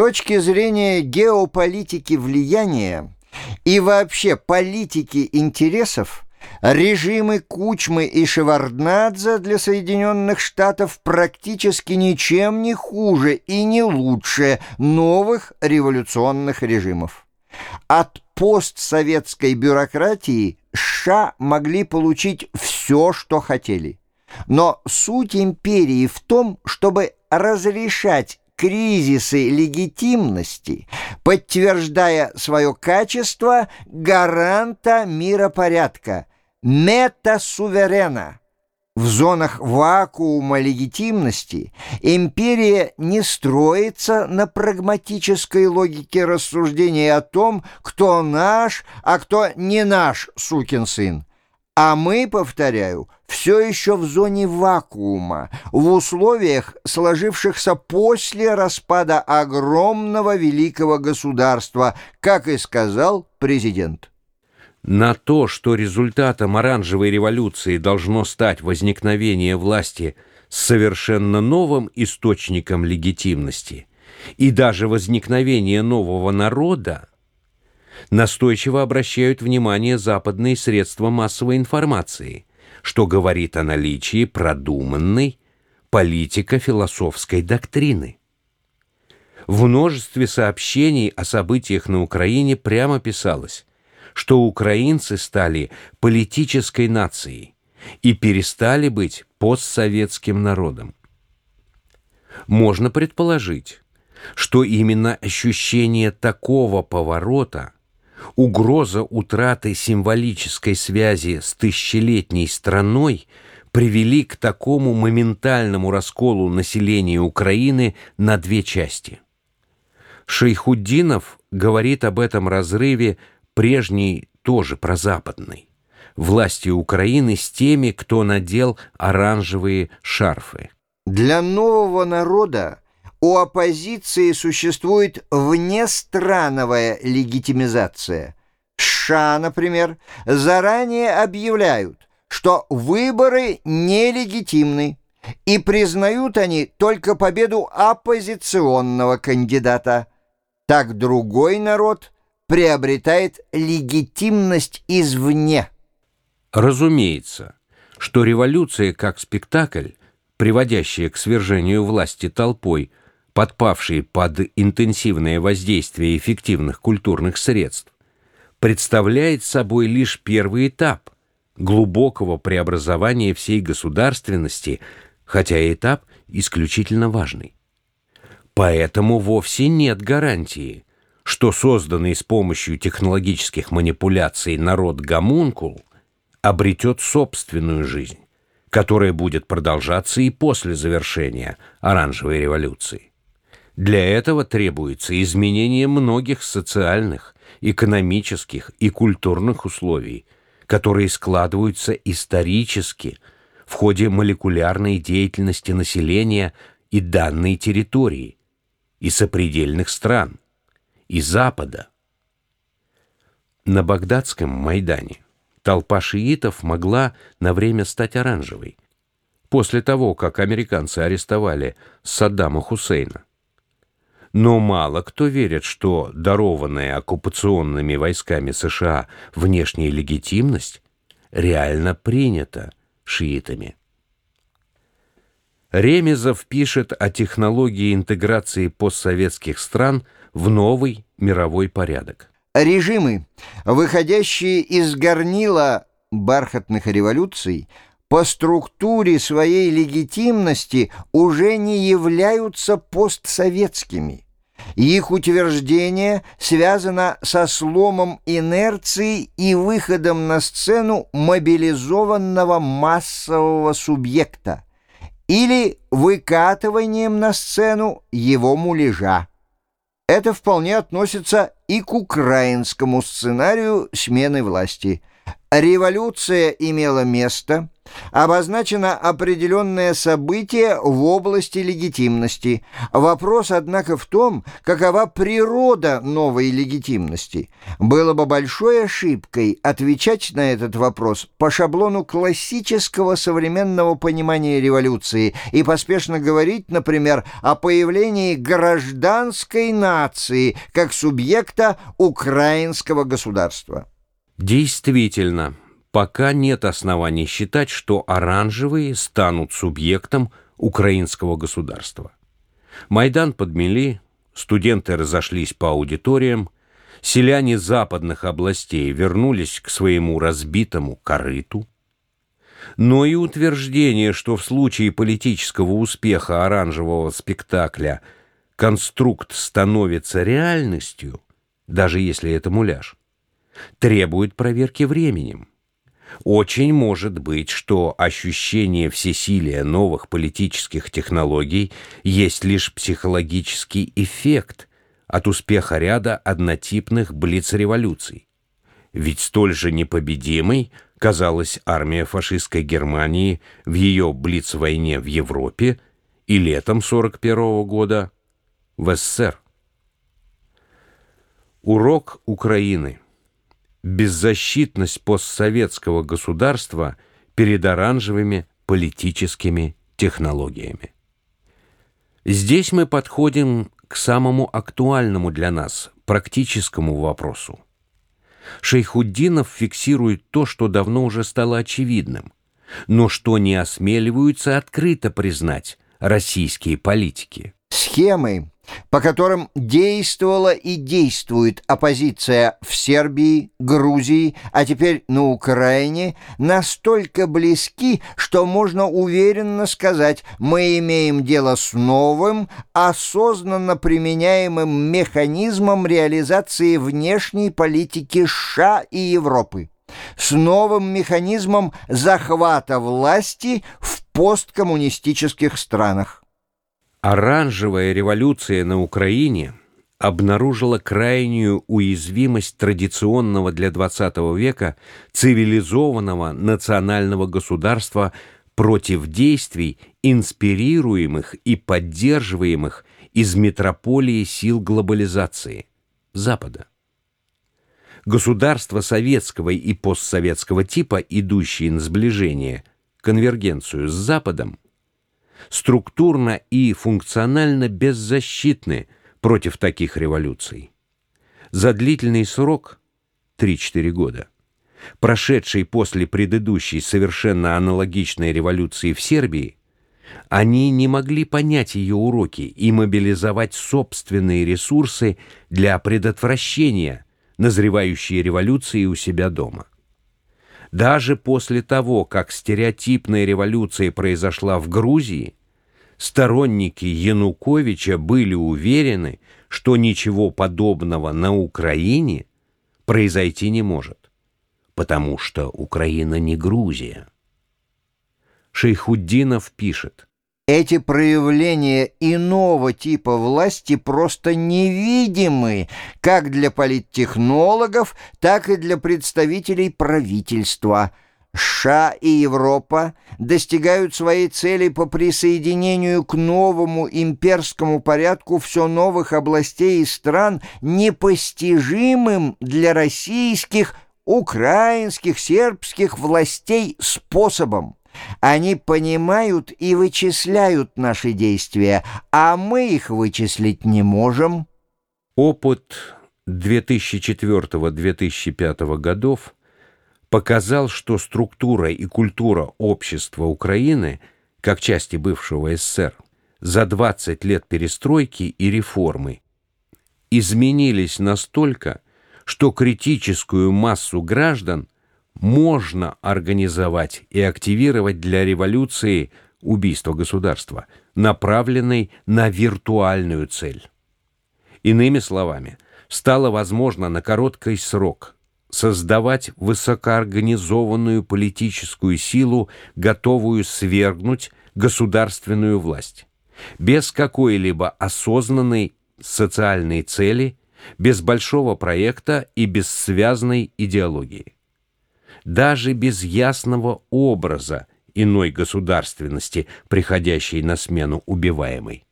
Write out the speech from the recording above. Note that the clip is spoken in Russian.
точки зрения геополитики влияния и вообще политики интересов, режимы Кучмы и Шеварднадзе для Соединенных Штатов практически ничем не хуже и не лучше новых революционных режимов. От постсоветской бюрократии США могли получить все, что хотели. Но суть империи в том, чтобы разрешать кризисы легитимности, подтверждая свое качество гаранта миропорядка, метасуверена. В зонах вакуума легитимности империя не строится на прагматической логике рассуждения о том, кто наш, а кто не наш сукин сын. А мы, повторяю, все еще в зоне вакуума, в условиях, сложившихся после распада огромного великого государства, как и сказал президент. На то, что результатом оранжевой революции должно стать возникновение власти с совершенно новым источником легитимности и даже возникновение нового народа, настойчиво обращают внимание западные средства массовой информации, что говорит о наличии продуманной политико-философской доктрины. В множестве сообщений о событиях на Украине прямо писалось, что украинцы стали политической нацией и перестали быть постсоветским народом. Можно предположить, что именно ощущение такого поворота – угроза утраты символической связи с тысячелетней страной привели к такому моментальному расколу населения Украины на две части. Шейхуддинов говорит об этом разрыве прежней тоже прозападной власти Украины с теми, кто надел оранжевые шарфы. Для нового народа у оппозиции существует внестрановая легитимизация. США, например, заранее объявляют, что выборы нелегитимны, и признают они только победу оппозиционного кандидата. Так другой народ приобретает легитимность извне. Разумеется, что революция как спектакль, приводящая к свержению власти толпой, подпавшие под интенсивное воздействие эффективных культурных средств, представляет собой лишь первый этап глубокого преобразования всей государственности, хотя этап исключительно важный. Поэтому вовсе нет гарантии, что созданный с помощью технологических манипуляций народ-гомункул обретет собственную жизнь, которая будет продолжаться и после завершения оранжевой революции. Для этого требуется изменение многих социальных, экономических и культурных условий, которые складываются исторически в ходе молекулярной деятельности населения и данной территории, и сопредельных стран, и Запада. На Багдадском Майдане толпа шиитов могла на время стать оранжевой, после того, как американцы арестовали Саддама Хусейна. Но мало кто верит, что дарованная оккупационными войсками США внешняя легитимность реально принята шиитами. Ремезов пишет о технологии интеграции постсоветских стран в новый мировой порядок. Режимы, выходящие из горнила бархатных революций, по структуре своей легитимности уже не являются постсоветскими. Их утверждение связано со сломом инерции и выходом на сцену мобилизованного массового субъекта или выкатыванием на сцену его муляжа. Это вполне относится и к украинскому сценарию смены власти – Революция имела место, Обозначено определенное событие в области легитимности. Вопрос, однако, в том, какова природа новой легитимности. Было бы большой ошибкой отвечать на этот вопрос по шаблону классического современного понимания революции и поспешно говорить, например, о появлении гражданской нации как субъекта украинского государства. Действительно, пока нет оснований считать, что оранжевые станут субъектом украинского государства. Майдан подмели, студенты разошлись по аудиториям, селяне западных областей вернулись к своему разбитому корыту. Но и утверждение, что в случае политического успеха оранжевого спектакля конструкт становится реальностью, даже если это муляж, требует проверки временем. Очень может быть, что ощущение всесилия новых политических технологий есть лишь психологический эффект от успеха ряда однотипных блиц-революций. Ведь столь же непобедимой казалась армия фашистской Германии в ее блиц-войне в Европе и летом 41 -го года в СССР. Урок Украины – беззащитность постсоветского государства перед оранжевыми политическими технологиями. Здесь мы подходим к самому актуальному для нас практическому вопросу. Шейхуддинов фиксирует то, что давно уже стало очевидным, но что не осмеливаются открыто признать российские политики. Схемы по которым действовала и действует оппозиция в Сербии, Грузии, а теперь на Украине, настолько близки, что можно уверенно сказать, мы имеем дело с новым, осознанно применяемым механизмом реализации внешней политики США и Европы с новым механизмом захвата власти в посткоммунистических странах. Оранжевая революция на Украине обнаружила крайнюю уязвимость традиционного для XX века цивилизованного национального государства против действий, инспирируемых и поддерживаемых из метрополии сил глобализации Запада. Государства советского и постсоветского типа, идущие на сближение, конвергенцию с Западом, структурно и функционально беззащитны против таких революций. За длительный срок, 3-4 года, прошедший после предыдущей совершенно аналогичной революции в Сербии, они не могли понять ее уроки и мобилизовать собственные ресурсы для предотвращения назревающей революции у себя дома. Даже после того, как стереотипная революция произошла в Грузии, сторонники Януковича были уверены, что ничего подобного на Украине произойти не может, потому что Украина не Грузия. Шейхуддинов пишет, эти проявления иного типа власти просто невидимы как для политтехнологов, так и для представителей правительства. США и Европа достигают своей цели по присоединению к новому имперскому порядку все новых областей и стран, непостижимым для российских, украинских, сербских властей способом. Они понимают и вычисляют наши действия, а мы их вычислить не можем. Опыт 2004-2005 годов показал, что структура и культура общества Украины, как части бывшего СССР, за 20 лет перестройки и реформы изменились настолько, что критическую массу граждан – можно организовать и активировать для революции убийство государства, направленной на виртуальную цель. Иными словами, стало возможно на короткий срок создавать высокоорганизованную политическую силу, готовую свергнуть государственную власть, без какой-либо осознанной социальной цели, без большого проекта и без связанной идеологии даже без ясного образа иной государственности, приходящей на смену убиваемой.